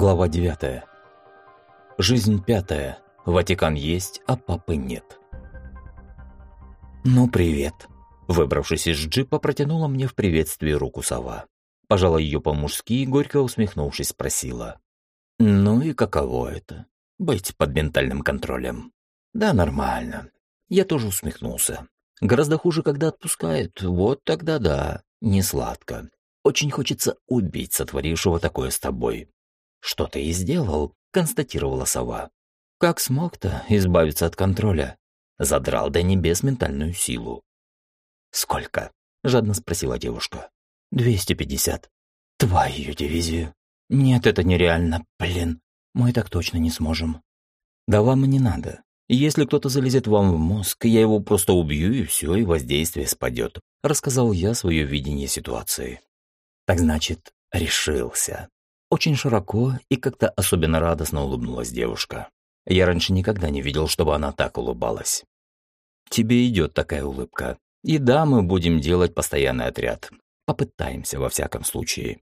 Глава 9. Жизнь пятая. Ватикан есть, а папы нет. «Ну, привет!» Выбравшись из джипа, протянула мне в приветствии руку сова. Пожала ее по-мужски и, горько усмехнувшись, спросила. «Ну и каково это? Быть под ментальным контролем?» «Да, нормально». Я тоже усмехнулся. «Гораздо хуже, когда отпускают. Вот тогда да, не сладко. Очень хочется убить сотворившего такое с тобой. «Что ты и сделал», — констатировала сова. «Как смог-то избавиться от контроля?» Задрал до небес ментальную силу. «Сколько?» — жадно спросила девушка. «Двести пятьдесят». «Твою дивизию». «Нет, это нереально, блин. Мы так точно не сможем». «Да вам и не надо. Если кто-то залезет вам в мозг, я его просто убью, и все, и воздействие спадет», — рассказал я свое видение ситуации. «Так значит, решился». Очень широко и как-то особенно радостно улыбнулась девушка. Я раньше никогда не видел, чтобы она так улыбалась. «Тебе идет такая улыбка. И да, мы будем делать постоянный отряд. Попытаемся, во всяком случае».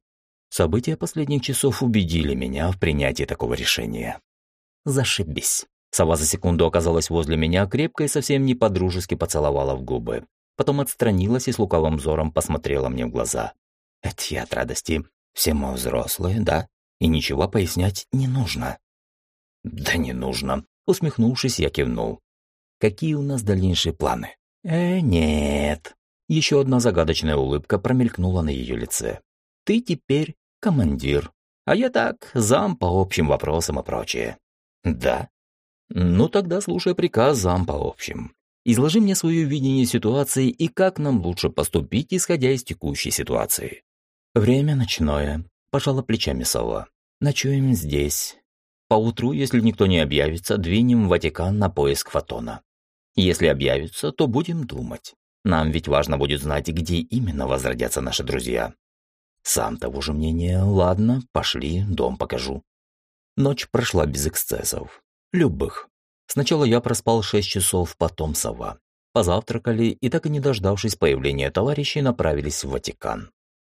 События последних часов убедили меня в принятии такого решения. «Зашибись». Сова за секунду оказалась возле меня, крепко и совсем не подружески поцеловала в губы. Потом отстранилась и с лукавым взором посмотрела мне в глаза. Это я от радости все мы взрослые, да, и ничего пояснять не нужно». «Да не нужно», — усмехнувшись, я кивнул. «Какие у нас дальнейшие планы?» «Э, нет». Еще одна загадочная улыбка промелькнула на ее лице. «Ты теперь командир, а я так, зам по общим вопросам и прочее». «Да?» «Ну тогда слушай приказ зам по общим. Изложи мне свое видение ситуации и как нам лучше поступить, исходя из текущей ситуации». «Время ночное», – пожала плечами сова. «Ночуем здесь. Поутру, если никто не объявится, двинем в Ватикан на поиск Фотона. Если объявится, то будем думать. Нам ведь важно будет знать, где именно возродятся наши друзья. Сам того же мнения. Ладно, пошли, дом покажу». Ночь прошла без эксцессов. Любых. Сначала я проспал шесть часов, потом сова. Позавтракали и, так и не дождавшись появления товарищей, направились в Ватикан.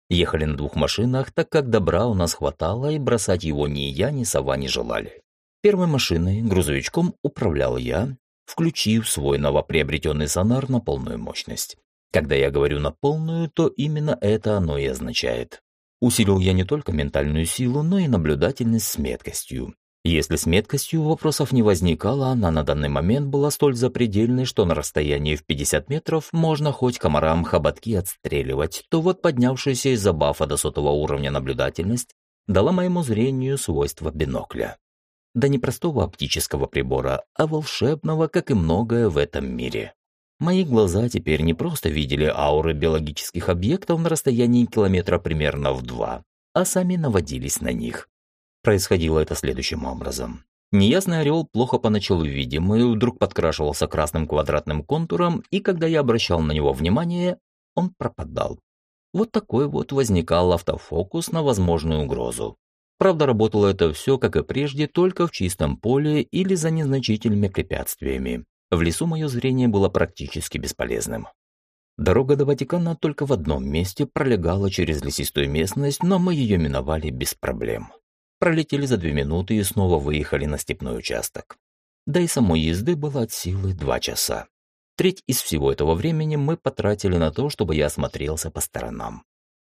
Ехали на двух машинах, так как добра у нас хватало, и бросать его ни я, ни сова не желали. Первой машиной, грузовичком, управлял я, включив свой новоприобретенный сонар на полную мощность. Когда я говорю на полную, то именно это оно и означает. Усилил я не только ментальную силу, но и наблюдательность с меткостью. Если с меткостью вопросов не возникало, она на данный момент была столь запредельной, что на расстоянии в 50 метров можно хоть комарам хоботки отстреливать, то вот поднявшаяся из-за бафа до сотого уровня наблюдательность дала моему зрению свойства бинокля. Да не простого оптического прибора, а волшебного, как и многое в этом мире. Мои глаза теперь не просто видели ауры биологических объектов на расстоянии километра примерно в два, а сами наводились на них. Происходило это следующим образом. Неясный орел, плохо поначалу видимый, вдруг подкрашивался красным квадратным контуром, и когда я обращал на него внимание, он пропадал. Вот такой вот возникал автофокус на возможную угрозу. Правда, работало это все, как и прежде, только в чистом поле или за незначительными препятствиями. В лесу мое зрение было практически бесполезным. Дорога до Ватикана только в одном месте пролегала через лесистую местность, но мы ее миновали без проблем пролетели за две минуты и снова выехали на степной участок. Да и самой езды было от силы два часа. Треть из всего этого времени мы потратили на то, чтобы я осмотрелся по сторонам.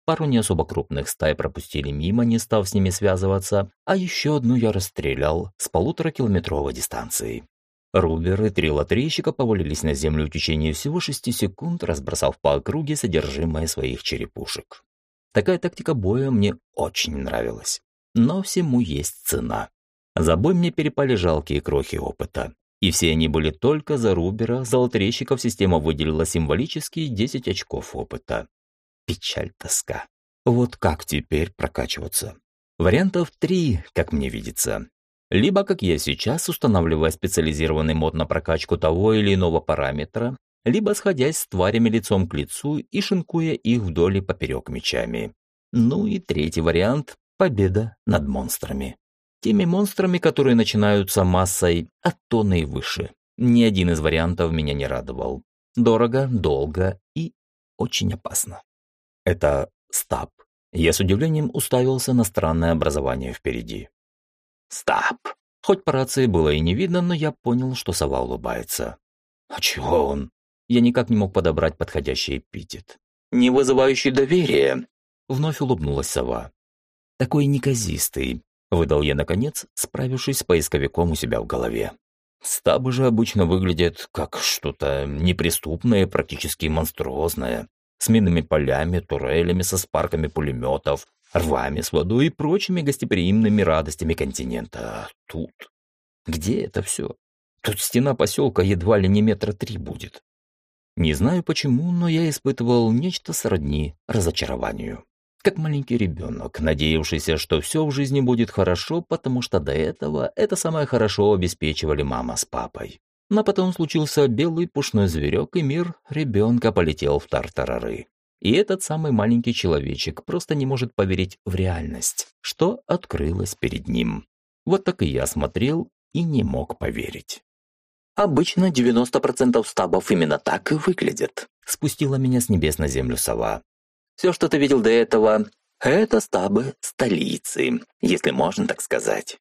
Пару не особо крупных стай пропустили мимо, не став с ними связываться, а еще одну я расстрелял с полуторакилометровой дистанции. Рубер и три лотерейщика повалились на землю в течение всего шести секунд, разбросав по округе содержимое своих черепушек. Такая тактика боя мне очень нравилась. Но всему есть цена. За бой мне перепали жалкие крохи опыта. И все они были только за Рубера, за лотерейщиков система выделила символические 10 очков опыта. Печаль, тоска. Вот как теперь прокачиваться? Вариантов три, как мне видится. Либо, как я сейчас, устанавливая специализированный мод на прокачку того или иного параметра, либо сходясь с тварями лицом к лицу и шинкуя их вдоль и поперек мечами. Ну и третий вариант победа над монстрами. Теми монстрами, которые начинаются массой от тонны и выше. Ни один из вариантов меня не радовал. Дорого, долго и очень опасно. Это стаб. Я с удивлением уставился на странное образование впереди. Стаб. Хоть по рации было и не видно, но я понял, что сова улыбается. А чего он? Я никак не мог подобрать подходящий эпитет. Не вызывающий доверия. Вновь улыбнулась сова. Такой неказистый, выдал я наконец, справившись с поисковиком у себя в голове. Стабы же обычно выглядят как что-то неприступное, практически монструозное, с минными полями, турелями со спарками пулеметов, рвами с водой и прочими гостеприимными радостями континента. А тут... Где это все? Тут стена поселка едва ли не метра три будет. Не знаю почему, но я испытывал нечто сродни разочарованию. Как маленький ребенок, надеявшийся, что все в жизни будет хорошо, потому что до этого это самое хорошо обеспечивали мама с папой. Но потом случился белый пушной зверек, и мир ребенка полетел в тартарары. И этот самый маленький человечек просто не может поверить в реальность, что открылось перед ним. Вот так и я смотрел и не мог поверить. «Обычно 90% стабов именно так и выглядят», спустила меня с небес на землю сова. Все, что ты видел до этого, это стабы столицы, если можно так сказать.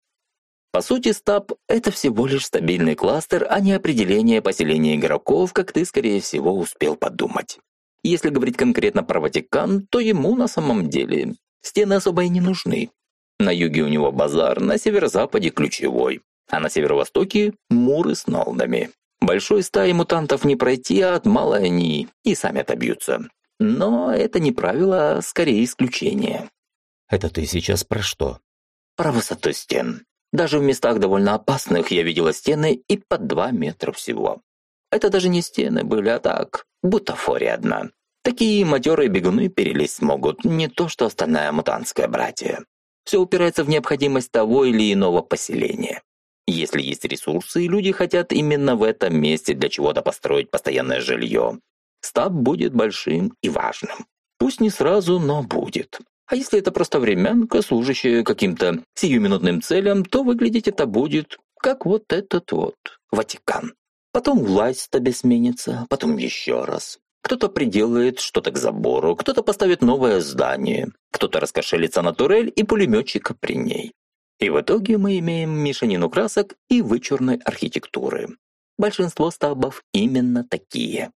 По сути, стаб – это всего лишь стабильный кластер, а не определение поселения игроков, как ты, скорее всего, успел подумать. Если говорить конкретно про Ватикан, то ему на самом деле стены особо и не нужны. На юге у него базар, на северо-западе ключевой, а на северо-востоке – муры с нолдами. Большой стаи мутантов не пройти, а от малой они и сами отобьются. Но это не правило, а скорее исключение. Это ты сейчас про что? Про высоту стен. Даже в местах довольно опасных я видела стены и по два метра всего. Это даже не стены были, а так, бутафория одна. Такие матерые бегуны перелезть смогут, не то что остальная мутантская братья. Все упирается в необходимость того или иного поселения. Если есть ресурсы, и люди хотят именно в этом месте для чего-то построить постоянное жилье, стаб будет большим и важным. Пусть не сразу, но будет. А если это просто временка, служащая каким-то сиюминутным целям, то выглядеть это будет как вот этот вот Ватикан. Потом власть в стабе сменится, потом еще раз. Кто-то приделает что-то к забору, кто-то поставит новое здание, кто-то раскошелится на турель и пулеметчика при ней. И в итоге мы имеем мешанину красок и вычурной архитектуры. Большинство стабов именно такие.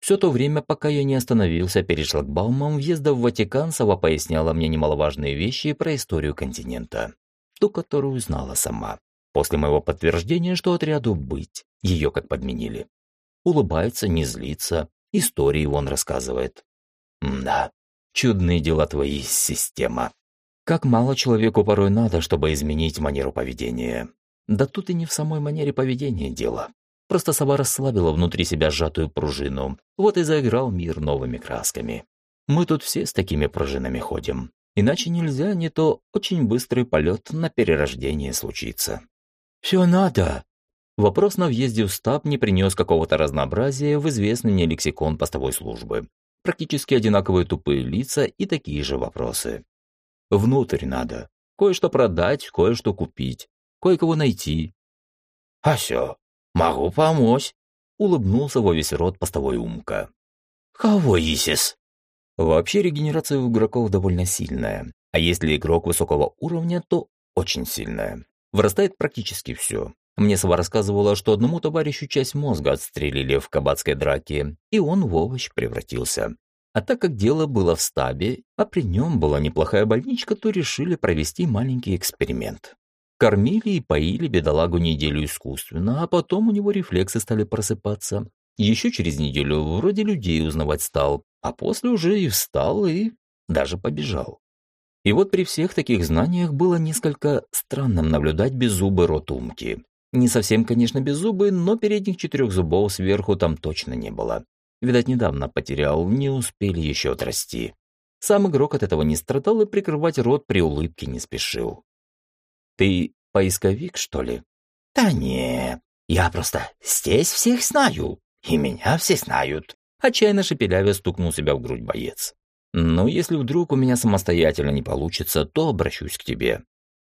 Все то время, пока я не остановился перед шлагбаумом въезда в Ватикан, Сова поясняла мне немаловажные вещи про историю континента, ту, которую знала сама. После моего подтверждения, что отряду быть, ее как подменили. Улыбается, не злится, истории он рассказывает. Да, чудные дела твои, система. Как мало человеку порой надо, чтобы изменить манеру поведения. Да тут и не в самой манере поведения дело. Просто сова расслабила внутри себя сжатую пружину. Вот и заиграл мир новыми красками. Мы тут все с такими пружинами ходим. Иначе нельзя, не то очень быстрый полет на перерождение случится. «Все надо!» Вопрос на въезде в стаб не принес какого-то разнообразия в известный мне лексикон постовой службы. Практически одинаковые тупые лица и такие же вопросы. Внутрь надо. Кое-что продать, кое-что купить, кое-кого найти. А все, «Могу помочь», — улыбнулся во весь рот постовой умка. «Кого исис?» Вообще регенерация у игроков довольно сильная, а если игрок высокого уровня, то очень сильная. Вырастает практически все. Мне Сова рассказывала, что одному товарищу часть мозга отстрелили в кабацкой драке, и он в овощ превратился. А так как дело было в стабе, а при нем была неплохая больничка, то решили провести маленький эксперимент. Кормили и поили бедолагу неделю искусственно, а потом у него рефлексы стали просыпаться. Еще через неделю вроде людей узнавать стал, а после уже и встал и даже побежал. И вот при всех таких знаниях было несколько странным наблюдать беззубый рот Умки. Не совсем, конечно, беззубый, но передних четырех зубов сверху там точно не было. Видать, недавно потерял, не успели еще отрасти. Сам игрок от этого не страдал и прикрывать рот при улыбке не спешил. Ты поисковик, что ли? Да не, я просто здесь всех знаю, и меня все знают. Отчаянно шепелявя стукнул себя в грудь боец. Ну, если вдруг у меня самостоятельно не получится, то обращусь к тебе.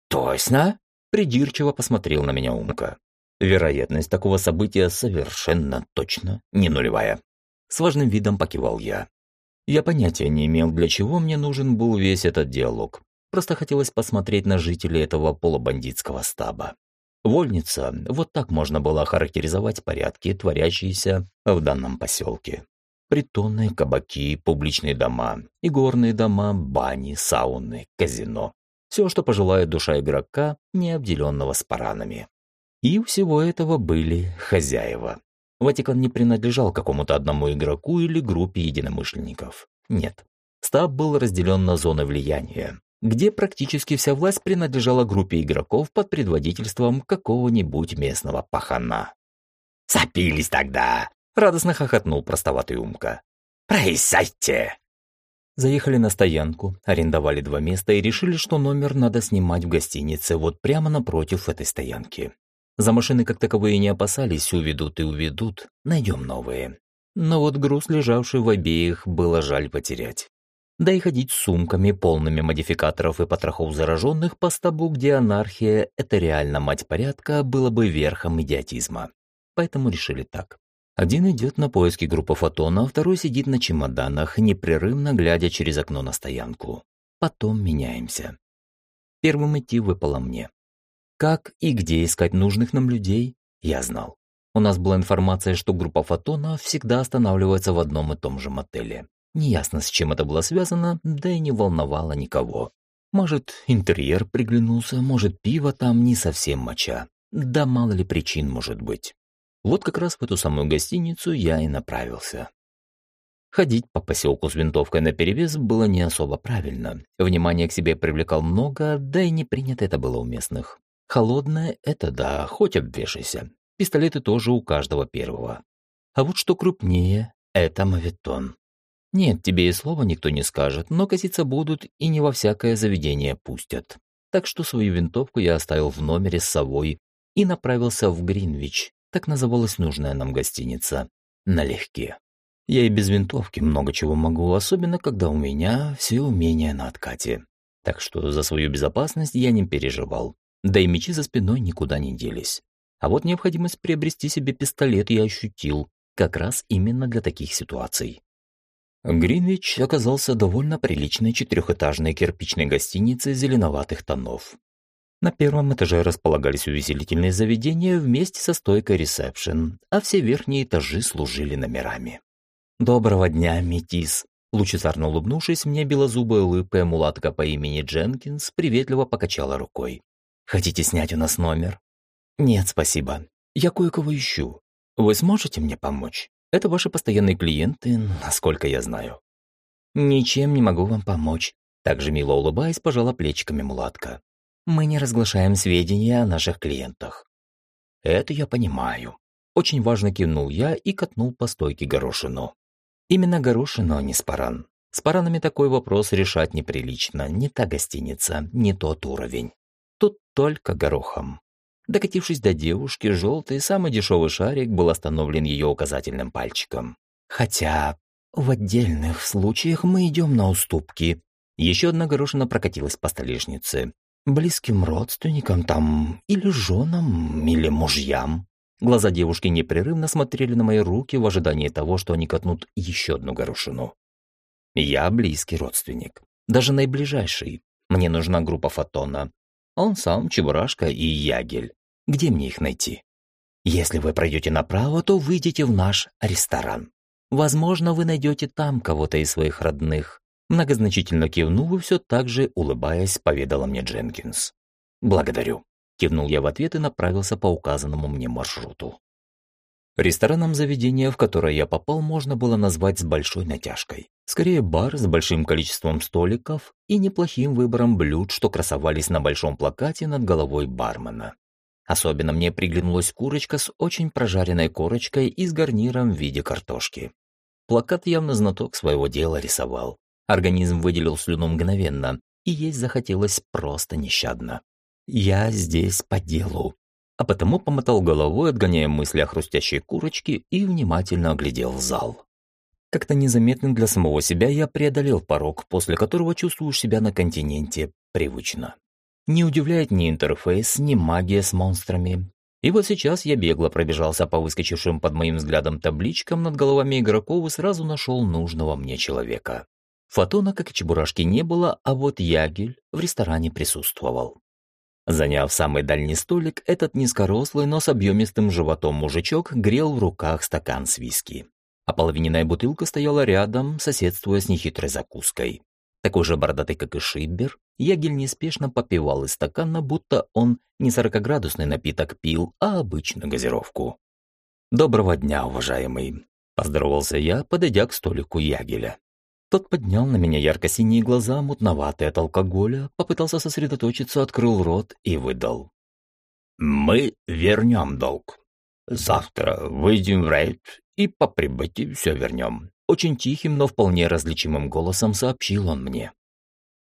Точно? Придирчиво посмотрел на меня Умка. Вероятность такого события совершенно точно не нулевая. С важным видом покивал я. Я понятия не имел, для чего мне нужен был весь этот диалог. Просто хотелось посмотреть на жителей этого полубандитского стаба. Вольница, вот так можно было охарактеризовать порядки, творящиеся в данном поселке. Притоны, кабаки, публичные дома, игорные дома, бани, сауны, казино. Все, что пожелает душа игрока, не обделенного спаранами. И у всего этого были хозяева. Ватикан не принадлежал какому-то одному игроку или группе единомышленников. Нет. Стаб был разделен на зоны влияния, где практически вся власть принадлежала группе игроков под предводительством какого-нибудь местного пахана. «Запились тогда!» — радостно хохотнул простоватый Умка. «Проезжайте!» Заехали на стоянку, арендовали два места и решили, что номер надо снимать в гостинице вот прямо напротив этой стоянки. За машины как таковые не опасались, уведут и уведут, найдем новые. Но вот груз, лежавший в обеих, было жаль потерять. Да и ходить с сумками, полными модификаторов и потрохов зараженных по стабу, где анархия – это реально мать порядка, было бы верхом идиотизма. Поэтому решили так. Один идет на поиски группы фотона, а второй сидит на чемоданах, непрерывно глядя через окно на стоянку. Потом меняемся. Первым идти выпало мне. Как и где искать нужных нам людей, я знал. У нас была информация, что группа фотона всегда останавливается в одном и том же мотеле. Неясно, с чем это было связано, да и не волновало никого. Может, интерьер приглянулся, может, пиво там не совсем моча. Да мало ли причин может быть. Вот как раз в эту самую гостиницу я и направился. Ходить по поселку с винтовкой наперевес было не особо правильно. Внимание к себе привлекал много, да и не принято это было у местных. Холодное — это да, хоть обвешайся. Пистолеты тоже у каждого первого. А вот что крупнее — это мавитон. Нет, тебе и слова никто не скажет, но коситься будут и не во всякое заведение пустят. Так что свою винтовку я оставил в номере с совой и направился в Гринвич, так называлась нужная нам гостиница, налегке. Я и без винтовки много чего могу, особенно когда у меня все умения на откате. Так что за свою безопасность я не переживал. Да и мечи за спиной никуда не делись. А вот необходимость приобрести себе пистолет я ощутил, как раз именно для таких ситуаций. Гринвич оказался довольно приличной четырехэтажной кирпичной гостиницей зеленоватых тонов. На первом этаже располагались увеселительные заведения вместе со стойкой ресепшн, а все верхние этажи служили номерами. «Доброго дня, метис!» Лучезарно улыбнувшись, мне белозубая улыбкая мулатка по имени Дженкинс приветливо покачала рукой. Хотите снять у нас номер? Нет, спасибо. Я кое-кого ищу. Вы сможете мне помочь? Это ваши постоянные клиенты, насколько я знаю. Ничем не могу вам помочь. Также мило улыбаясь, пожала плечиками мулатка. Мы не разглашаем сведения о наших клиентах. Это я понимаю. Очень важно кивнул я и катнул по стойке горошину. Именно горошину, а не спаран. С паранами такой вопрос решать неприлично. Не та гостиница, не тот уровень. Тут только горохом. Докатившись до девушки, желтый, самый дешевый шарик был остановлен ее указательным пальчиком. Хотя в отдельных случаях мы идем на уступки. Еще одна горошина прокатилась по столешнице. Близким родственникам там, или женам, или мужьям. Глаза девушки непрерывно смотрели на мои руки в ожидании того, что они катнут еще одну горошину. Я близкий родственник. Даже наиближайший. Мне нужна группа фотона. Он сам, Чебурашка и Ягель. Где мне их найти? Если вы пройдете направо, то выйдете в наш ресторан. Возможно, вы найдете там кого-то из своих родных. Многозначительно кивнув и все так же, улыбаясь, поведала мне Дженкинс. «Благодарю», — кивнул я в ответ и направился по указанному мне маршруту. Рестораном заведения, в которое я попал, можно было назвать с большой натяжкой. Скорее бар с большим количеством столиков и неплохим выбором блюд, что красовались на большом плакате над головой бармена. Особенно мне приглянулась курочка с очень прожаренной корочкой и с гарниром в виде картошки. Плакат явно знаток своего дела рисовал. Организм выделил слюну мгновенно, и есть захотелось просто нещадно. «Я здесь по делу», а потому помотал головой, отгоняя мысли о хрустящей курочке и внимательно оглядел зал. Как-то незаметно для самого себя я преодолел порог, после которого чувствуешь себя на континенте привычно. Не удивляет ни интерфейс, ни магия с монстрами. И вот сейчас я бегло пробежался по выскочившим под моим взглядом табличкам над головами игроков и сразу нашел нужного мне человека. Фотона, как и Чебурашки, не было, а вот Ягель в ресторане присутствовал. Заняв самый дальний столик, этот низкорослый, но с объемистым животом мужичок грел в руках стакан с виски. А половиненная бутылка стояла рядом, соседствуя с нехитрой закуской. Такой же бородатый, как и Шибер, Ягель неспешно попивал из стакана, будто он не сорокоградусный напиток пил, а обычную газировку. «Доброго дня, уважаемый», — поздоровался я, подойдя к столику Ягеля. Тот поднял на меня ярко-синие глаза, мутноватые от алкоголя, попытался сосредоточиться, открыл рот и выдал. «Мы вернем долг. Завтра выйдем в рейд и по прибытии все вернем. Очень тихим, но вполне различимым голосом сообщил он мне.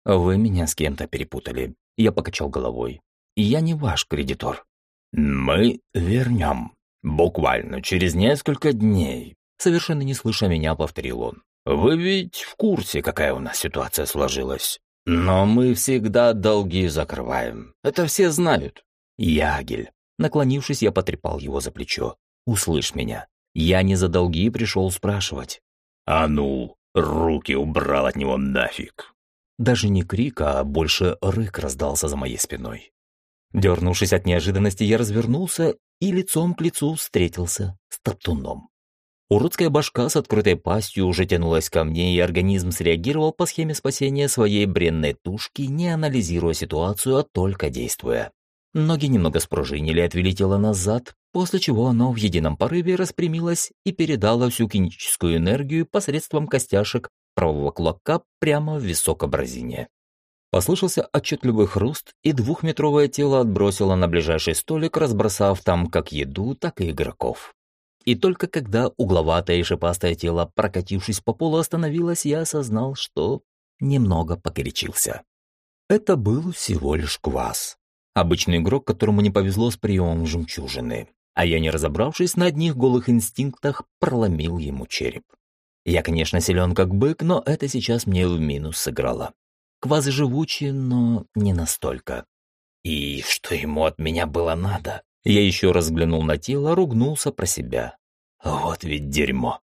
«Вы меня с кем-то перепутали». Я покачал головой. «Я не ваш кредитор». «Мы вернем. Буквально через несколько дней», совершенно не слыша меня, повторил он. «Вы ведь в курсе, какая у нас ситуация сложилась. Но мы всегда долги закрываем. Это все знают». «Ягель». Наклонившись, я потрепал его за плечо. «Услышь меня. Я не за долги пришел спрашивать. «А ну, руки убрал от него нафиг!» Даже не крик, а больше рык раздался за моей спиной. Дернувшись от неожиданности, я развернулся и лицом к лицу встретился с топтуном. Уродская башка с открытой пастью уже тянулась ко мне, и организм среагировал по схеме спасения своей бренной тушки, не анализируя ситуацию, а только действуя. Ноги немного спружинили, отвели тело назад, после чего оно в едином порыве распрямилось и передало всю кинетическую энергию посредством костяшек правого кулака прямо в висок абразине. Послышался отчетливый хруст, и двухметровое тело отбросило на ближайший столик, разбросав там как еду, так и игроков. И только когда угловатое и шипастое тело, прокатившись по полу, остановилось, я осознал, что немного погорячился. Это был всего лишь квас. Обычный игрок, которому не повезло с приемом жемчужины а я, не разобравшись на одних голых инстинктах, проломил ему череп. Я, конечно, силен как бык, но это сейчас мне в минус сыграло. Квазы живучие, но не настолько. И что ему от меня было надо? Я еще раз взглянул на тело, ругнулся про себя. Вот ведь дерьмо.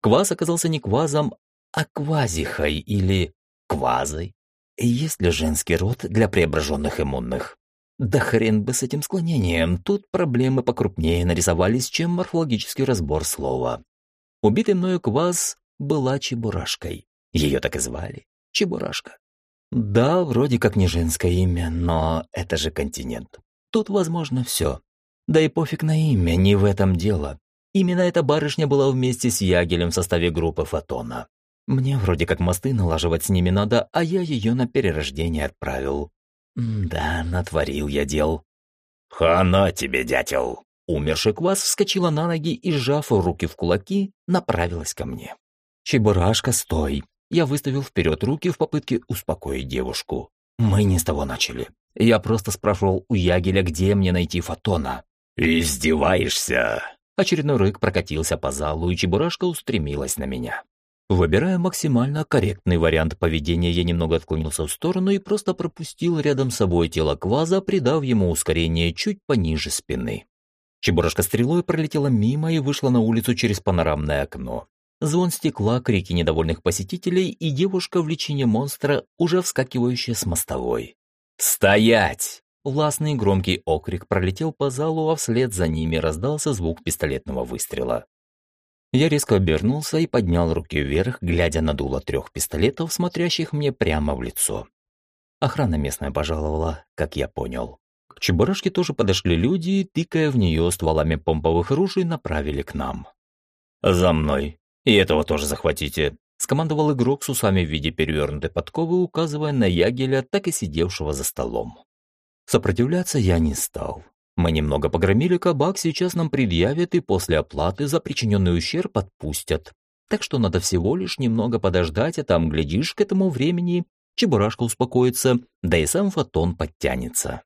Кваз оказался не квазом, а квазихой или квазой. Есть ли женский род для преображенных иммунных? Да хрен бы с этим склонением, тут проблемы покрупнее нарисовались, чем морфологический разбор слова. Убитый мною квас была чебурашкой. Ее так и звали. Чебурашка. Да, вроде как не женское имя, но это же континент. Тут возможно все. Да и пофиг на имя, не в этом дело. Именно эта барышня была вместе с Ягелем в составе группы Фотона. Мне вроде как мосты налаживать с ними надо, а я ее на перерождение отправил. Да, натворил я дел. Хана тебе, дятел. Умерший квас вскочила на ноги и, сжав руки в кулаки, направилась ко мне. «Чебурашка, стой!» Я выставил вперед руки в попытке успокоить девушку. «Мы не с того начали. Я просто спрашивал у Ягеля, где мне найти фотона». «Издеваешься?» Очередной рык прокатился по залу, и Чебурашка устремилась на меня. Выбирая максимально корректный вариант поведения, я немного отклонился в сторону и просто пропустил рядом с собой тело кваза, придав ему ускорение чуть пониже спины. Чебурашка стрелой пролетела мимо и вышла на улицу через панорамное окно. Звон стекла, крики недовольных посетителей и девушка в личине монстра, уже вскакивающая с мостовой. «Стоять!» Властный громкий окрик пролетел по залу, а вслед за ними раздался звук пистолетного выстрела. Я резко обернулся и поднял руки вверх, глядя на дуло трех пистолетов, смотрящих мне прямо в лицо. Охрана местная пожаловала, как я понял. К чебурашке тоже подошли люди и, тыкая в нее стволами помповых ружей, направили к нам. «За мной! И этого тоже захватите!» — скомандовал игрок с усами в виде перевернутой подковы, указывая на Ягеля, так и сидевшего за столом. Сопротивляться я не стал. Мы немного погромили кабак, сейчас нам предъявят и после оплаты за причиненный ущерб отпустят. Так что надо всего лишь немного подождать, а там, глядишь, к этому времени Чебурашка успокоится, да и сам Фотон подтянется.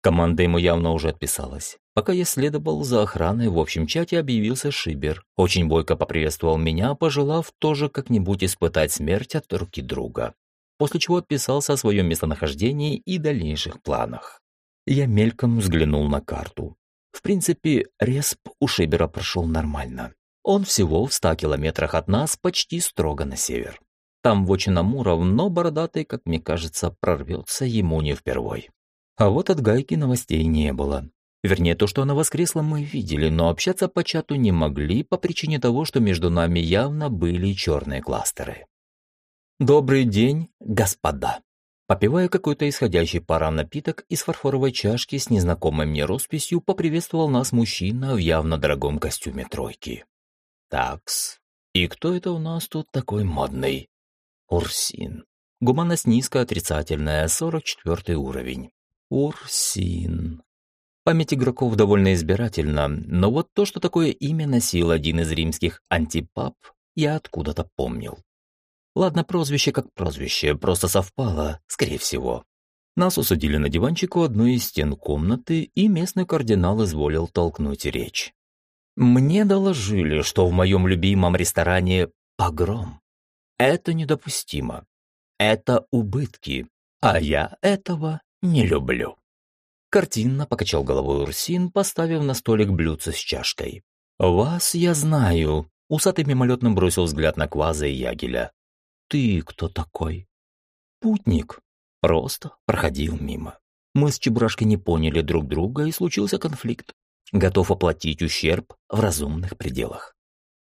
Команда ему явно уже отписалась. Пока я следовал за охраной, в общем чате объявился Шибер. Очень бойко поприветствовал меня, пожелав тоже как-нибудь испытать смерть от руки друга. После чего отписался о своем местонахождении и дальнейших планах. Я мельком взглянул на карту. В принципе, респ у Шибера прошел нормально. Он всего в ста километрах от нас, почти строго на север. там в Очинамуров, но бородатый, как мне кажется, прорвется ему не впервой. А вот от Гайки новостей не было. Вернее, то, что она воскресла, мы видели, но общаться по чату не могли по причине того, что между нами явно были черные кластеры. «Добрый день, господа!» Попивая какой-то исходящий пара напиток из фарфоровой чашки с незнакомой мне росписью, поприветствовал нас мужчина в явно дорогом костюме тройки. «Такс, и кто это у нас тут такой модный?» «Урсин. Гуманность низкая, отрицательная, 44 уровень. Урсин. Память игроков довольно избирательна, но вот то, что такое имя носил один из римских антипап, я откуда-то помнил. Ладно, прозвище как прозвище, просто совпало, скорее всего. Нас усадили на диванчик у одной из стен комнаты, и местный кардинал изволил толкнуть речь. Мне доложили, что в моем любимом ресторане погром. Это недопустимо. Это убытки, а я этого не люблю. Картинно покачал головой Урсин, поставив на столик блюдце с чашкой. «Вас я знаю», — усатый мимолетно бросил взгляд на Кваза и Ягеля. «Ты кто такой?» «Путник». Просто проходил мимо. Мы с Чебурашкой не поняли друг друга, и случился конфликт. Готов оплатить ущерб в разумных пределах.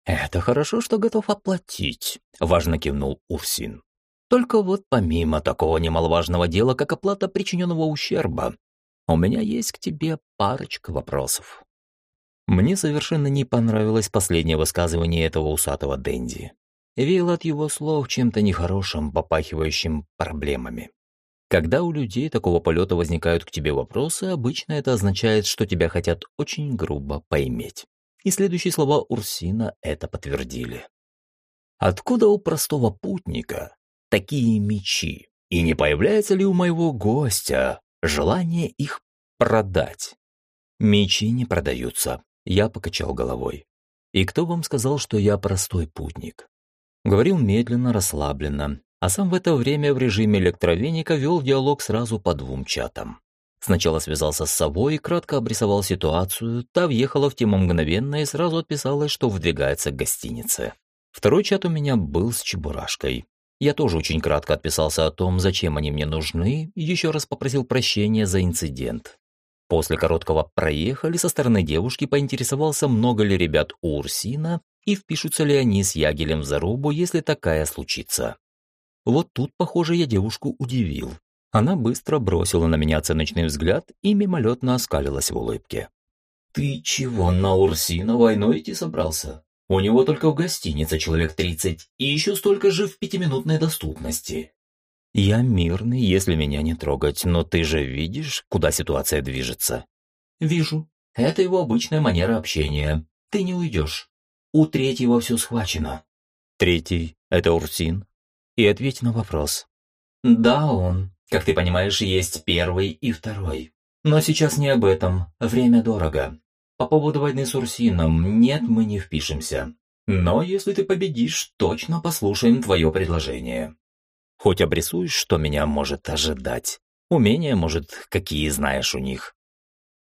«Это хорошо, что готов оплатить», — важно кивнул Урсин. «Только вот помимо такого немаловажного дела, как оплата причиненного ущерба, у меня есть к тебе парочка вопросов». Мне совершенно не понравилось последнее высказывание этого усатого Дэнди веяло от его слов чем-то нехорошим, попахивающим проблемами. Когда у людей такого полета возникают к тебе вопросы, обычно это означает, что тебя хотят очень грубо поиметь. И следующие слова Урсина это подтвердили. Откуда у простого путника такие мечи? И не появляется ли у моего гостя желание их продать? Мечи не продаются. Я покачал головой. И кто вам сказал, что я простой путник? Говорил медленно, расслабленно, а сам в это время в режиме электровеника вел диалог сразу по двум чатам. Сначала связался с собой и кратко обрисовал ситуацию, та въехала в тему мгновенно и сразу отписалась, что выдвигается к гостинице. Второй чат у меня был с Чебурашкой. Я тоже очень кратко отписался о том, зачем они мне нужны, и еще раз попросил прощения за инцидент. После короткого «проехали» со стороны девушки поинтересовался, много ли ребят у Урсина, и впишутся ли они с Ягелем в зарубу, если такая случится. Вот тут, похоже, я девушку удивил. Она быстро бросила на меня оценочный взгляд и мимолетно оскалилась в улыбке. «Ты чего, на Урсина войной идти собрался? У него только в гостинице человек тридцать, и еще столько же в пятиминутной доступности». «Я мирный, если меня не трогать, но ты же видишь, куда ситуация движется?» «Вижу. Это его обычная манера общения. Ты не уйдешь. У третьего все схвачено. Третий — это Урсин. И ответь на вопрос. Да, он. Как ты понимаешь, есть первый и второй. Но сейчас не об этом. Время дорого. По поводу войны с Урсином, нет, мы не впишемся. Но если ты победишь, точно послушаем твое предложение. Хоть обрисуешь, что меня может ожидать. Умения, может, какие знаешь у них.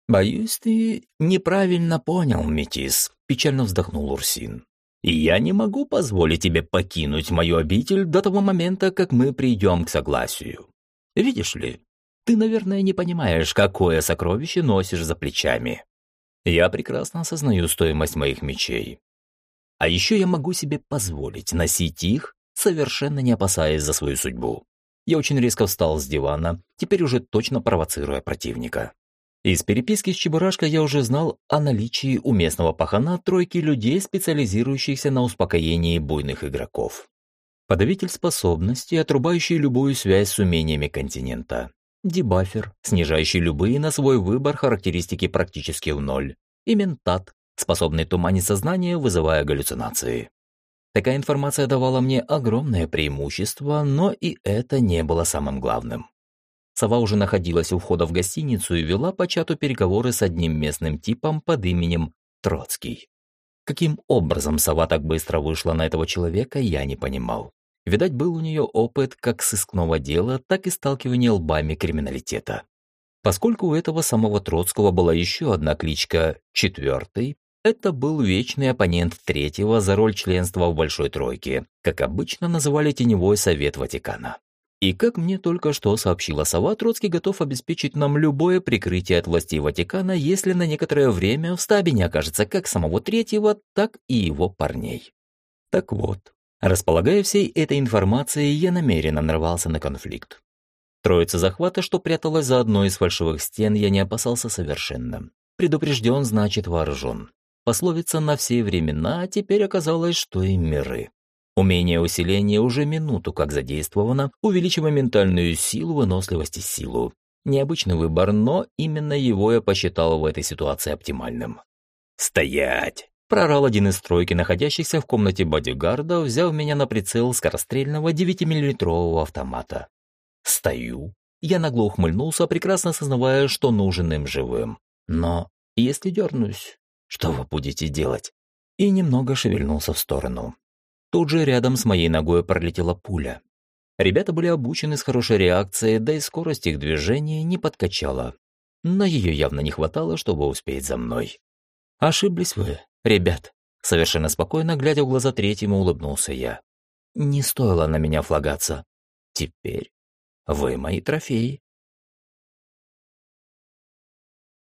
«Боюсь, ты неправильно понял, Метис», — печально вздохнул Урсин. «И я не могу позволить тебе покинуть мою обитель до того момента, как мы придем к согласию. Видишь ли, ты, наверное, не понимаешь, какое сокровище носишь за плечами. Я прекрасно осознаю стоимость моих мечей. А еще я могу себе позволить носить их, совершенно не опасаясь за свою судьбу. Я очень резко встал с дивана, теперь уже точно провоцируя противника. Из переписки с Чебурашкой я уже знал о наличии у местного пахана тройки людей, специализирующихся на успокоении буйных игроков. Подавитель способностей, отрубающий любую связь с умениями континента. Дебафер, снижающий любые на свой выбор характеристики практически в ноль. И ментат, способный туманить сознание, вызывая галлюцинации. Такая информация давала мне огромное преимущество, но и это не было самым главным. Сова уже находилась у входа в гостиницу и вела по чату переговоры с одним местным типом под именем Троцкий. Каким образом сова так быстро вышла на этого человека, я не понимал. Видать, был у нее опыт как сыскного дела, так и сталкивания лбами криминалитета. Поскольку у этого самого Троцкого была еще одна кличка «Четвертый», Это был вечный оппонент третьего за роль членства в Большой Тройке, как обычно называли Теневой Совет Ватикана. И как мне только что сообщила Сова, Троцкий готов обеспечить нам любое прикрытие от властей Ватикана, если на некоторое время в стабе не окажется как самого третьего, так и его парней. Так вот, располагая всей этой информацией, я намеренно нарвался на конфликт. Троица захвата, что пряталась за одной из фальшивых стен, я не опасался совершенно. Предупрежден, значит вооружен. Пословица на все времена, а теперь оказалось, что и миры. Умение усиления уже минуту как задействовано, увеличивая ментальную силу, выносливость и силу. Необычный выбор, но именно его я посчитал в этой ситуации оптимальным. «Стоять!» – прорал один из стройки, находящихся в комнате бодигарда, взяв меня на прицел скорострельного 9-миллилитрового автомата. «Стою!» Я нагло ухмыльнулся, прекрасно осознавая, что нужен им живым. «Но если дернусь, что вы будете делать?» И немного шевельнулся в сторону. Тут же рядом с моей ногой пролетела пуля. Ребята были обучены с хорошей реакцией, да и скорость их движения не подкачала. Но ее явно не хватало, чтобы успеть за мной. «Ошиблись вы, ребят», — совершенно спокойно, глядя в глаза третьему, улыбнулся я. «Не стоило на меня флагаться. Теперь вы мои трофеи».